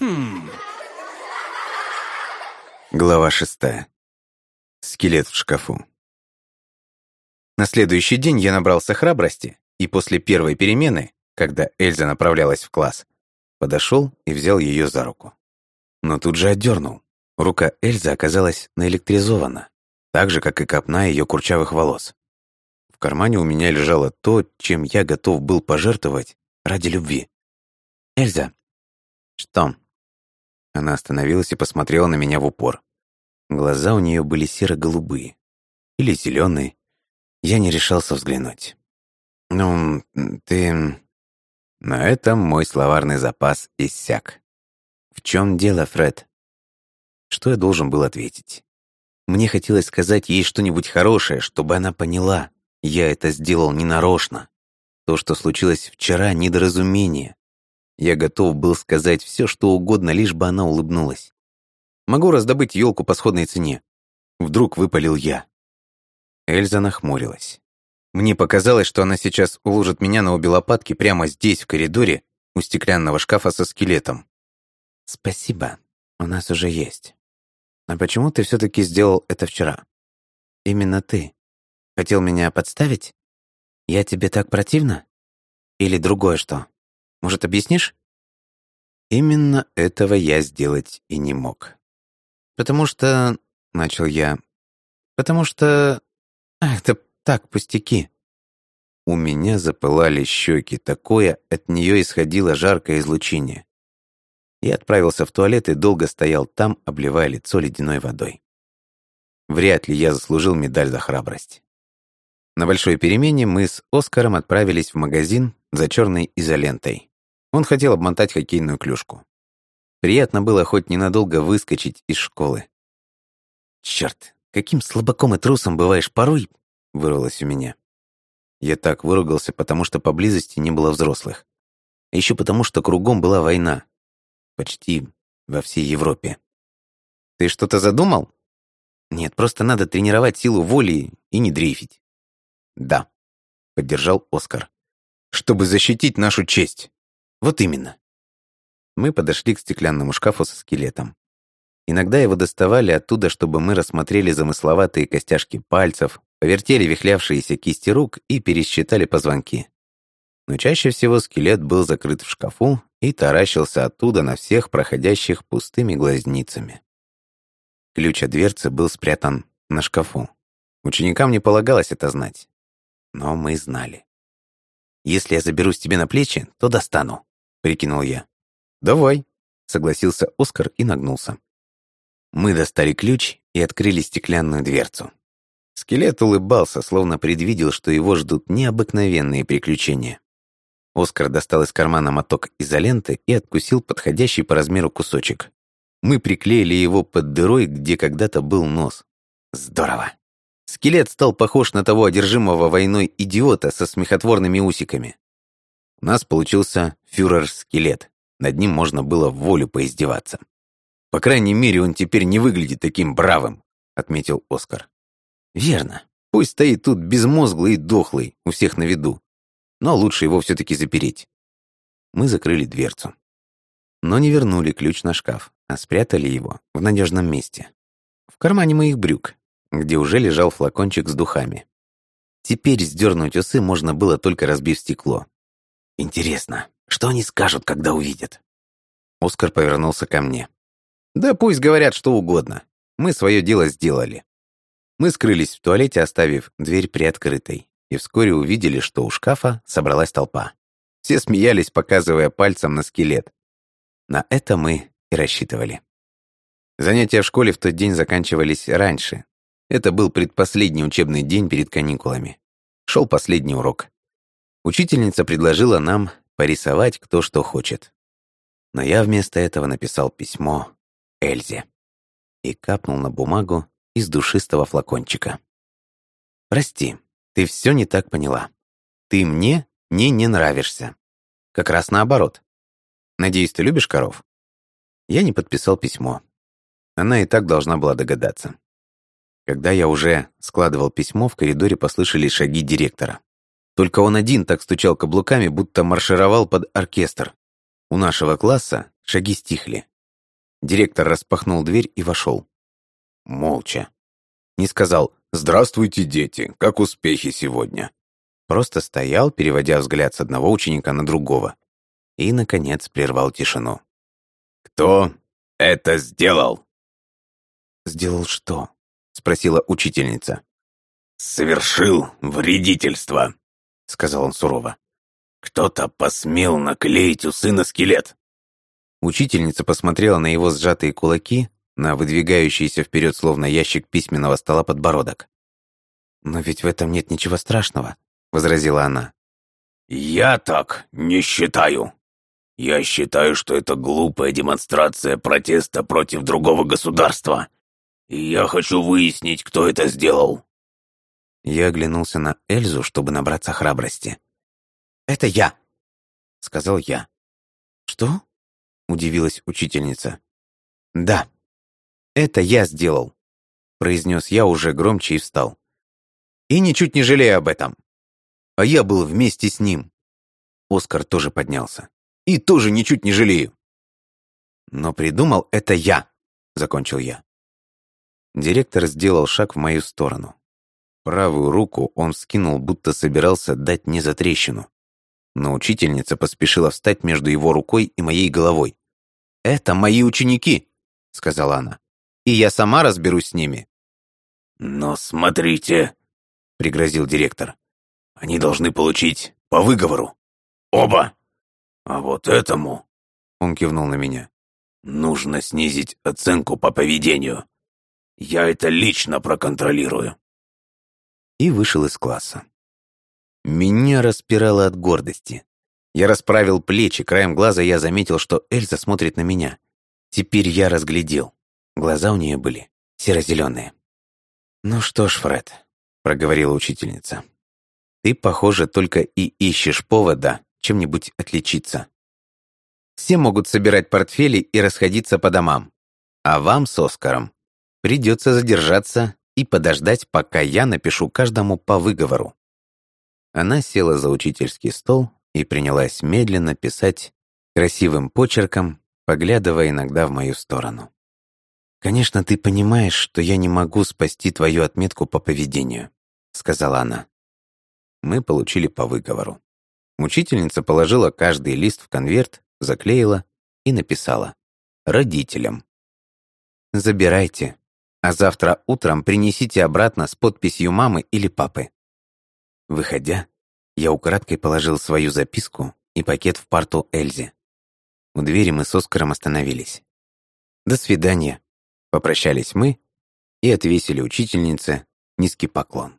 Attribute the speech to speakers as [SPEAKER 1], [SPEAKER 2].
[SPEAKER 1] Хм.
[SPEAKER 2] Глава шестая. Скелет в шкафу. На следующий день я набрался храбрости, и после первой перемены, когда Эльза направлялась в класс, подошел и взял ее за руку. Но тут же отдернул. Рука Эльзы оказалась наэлектризована, так же, как и копна ее курчавых волос. В кармане у меня лежало то, чем я готов был пожертвовать ради любви. «Эльза!» «Что?» Она остановилась и посмотрела на меня в упор. Глаза у нее были серо-голубые. Или зеленые. Я не решался взглянуть. «Ну, ты...» На этом мой словарный запас иссяк. «В чем дело, Фред?» Что я должен был ответить? Мне хотелось сказать ей что-нибудь хорошее, чтобы она поняла. Я это сделал ненарочно. То, что случилось вчера, недоразумение. Я готов был сказать все, что угодно, лишь бы она улыбнулась. Могу раздобыть елку по сходной цене. Вдруг выпалил я. Эльза нахмурилась. Мне показалось, что она сейчас уложит меня на обе лопатки прямо здесь, в коридоре, у стеклянного шкафа со скелетом. «Спасибо, у нас уже есть. А почему ты все-таки сделал это вчера? Именно ты. Хотел меня подставить? Я тебе так противно? Или другое что? Может, объяснишь?» Именно этого я сделать и не мог. «Потому что...» — начал я. «Потому что... Ах, это так, пустяки». У меня запылали щеки, такое от нее исходило жаркое излучение. Я отправился в туалет и долго стоял там, обливая лицо ледяной водой. Вряд ли я заслужил медаль за храбрость. На большой перемене мы с Оскаром отправились в магазин за черной изолентой. Он хотел обмотать хоккейную клюшку. Приятно было хоть ненадолго выскочить из школы. «Черт, каким слабаком и трусом бываешь порой!» — вырвалось у меня. Я так выругался, потому что поблизости не было взрослых. А еще потому, что кругом была война. Почти во всей Европе. «Ты что-то задумал?» «Нет, просто надо тренировать силу воли и не дрейфить». «Да», — поддержал Оскар. «Чтобы защитить нашу честь». «Вот именно». Мы подошли к стеклянному шкафу со скелетом. Иногда его доставали оттуда, чтобы мы рассмотрели замысловатые костяшки пальцев, повертели вихлявшиеся кисти рук и пересчитали позвонки. Но чаще всего скелет был закрыт в шкафу и таращился оттуда на всех проходящих пустыми глазницами. Ключ от дверцы был спрятан на шкафу. Ученикам не полагалось это знать. Но мы знали. «Если я заберусь тебе на плечи, то достану», — прикинул я. «Давай», — согласился Оскар и нагнулся. Мы достали ключ и открыли стеклянную дверцу. Скелет улыбался, словно предвидел, что его ждут необыкновенные приключения. Оскар достал из кармана моток изоленты и откусил подходящий по размеру кусочек. Мы приклеили его под дырой, где когда-то был нос. Здорово. Скелет стал похож на того одержимого войной идиота со смехотворными усиками. У нас получился фюрер-скелет. Над ним можно было в волю поиздеваться. «По крайней мере, он теперь не выглядит таким бравым», — отметил Оскар. «Верно. Пусть стоит тут безмозглый и дохлый, у всех на виду. Но лучше его все-таки запереть». Мы закрыли дверцу. Но не вернули ключ на шкаф, а спрятали его в надежном месте. В кармане моих брюк, где уже лежал флакончик с духами. Теперь сдернуть усы можно было, только разбив стекло. «Интересно, что они скажут, когда увидят?» Оскар повернулся ко мне. «Да пусть говорят что угодно. Мы свое дело сделали». Мы скрылись в туалете, оставив дверь приоткрытой, и вскоре увидели, что у шкафа собралась толпа. Все смеялись, показывая пальцем на скелет. На это мы и рассчитывали. Занятия в школе в тот день заканчивались раньше, это был предпоследний учебный день перед каникулами. Шел последний урок. Учительница предложила нам порисовать кто что хочет. Но я вместо этого написал письмо Эльзе и капнул на бумагу из душистого флакончика. «Прости, ты все не так поняла. Ты мне не не нравишься. Как раз наоборот. Надеюсь, ты любишь коров?» Я не подписал письмо. Она и так должна была догадаться. Когда я уже складывал письмо, в коридоре послышались шаги директора. Только он один так стучал каблуками, будто маршировал под оркестр. У нашего класса Шаги стихли. Директор распахнул дверь и вошел. Молча. Не сказал «Здравствуйте, дети, как успехи сегодня?» Просто стоял, переводя взгляд с одного ученика на другого. И, наконец, прервал тишину. «Кто это сделал?» «Сделал что?» — спросила учительница. «Совершил вредительство», — сказал он сурово. «Кто-то посмел наклеить усы на скелет». Учительница посмотрела на его сжатые кулаки, на выдвигающийся вперед словно ящик письменного стола подбородок. «Но ведь в этом нет ничего страшного», — возразила она. «Я так не считаю. Я считаю, что это глупая демонстрация протеста против другого государства. И я хочу выяснить, кто это сделал». Я оглянулся на Эльзу, чтобы набраться храбрости. «Это я», — сказал я. «Что?» — удивилась учительница. «Да, это я сделал», — произнес я уже громче и встал. «И ничуть не жалею об этом. А я был вместе с ним». Оскар тоже поднялся. «И тоже ничуть не жалею». «Но придумал это я», — закончил я. Директор сделал шаг в мою сторону. Правую руку он скинул, будто собирался дать мне за трещину. Но учительница поспешила встать между его рукой и моей головой. «Это мои ученики», — сказала она. «И я сама разберусь с ними». «Но смотрите», — пригрозил директор. «Они должны получить по выговору. Оба. А вот этому...» — он кивнул на меня. «Нужно снизить оценку по поведению. Я это лично проконтролирую» и вышел из класса. Меня распирало от гордости. Я расправил плечи, краем глаза я заметил, что Эльза смотрит на меня. Теперь я разглядел. Глаза у нее были серо-зеленые. «Ну что ж, Фред», — проговорила учительница, «ты, похоже, только и ищешь повода чем-нибудь отличиться. Все могут собирать портфели и расходиться по домам, а вам с Оскаром придется задержаться и подождать, пока я напишу каждому по выговору. Она села за учительский стол и принялась медленно писать красивым почерком, поглядывая иногда в мою сторону. «Конечно, ты понимаешь, что я не могу спасти твою отметку по поведению», — сказала она. Мы получили по выговору. Учительница положила каждый лист в конверт, заклеила и написала «Родителям». «Забирайте, а завтра утром принесите обратно с подписью мамы или папы». Выходя, я украдкой положил свою записку и пакет в парту Эльзе. У двери мы с Оскаром остановились. «До свидания», — попрощались мы и отвесили учительнице низкий поклон.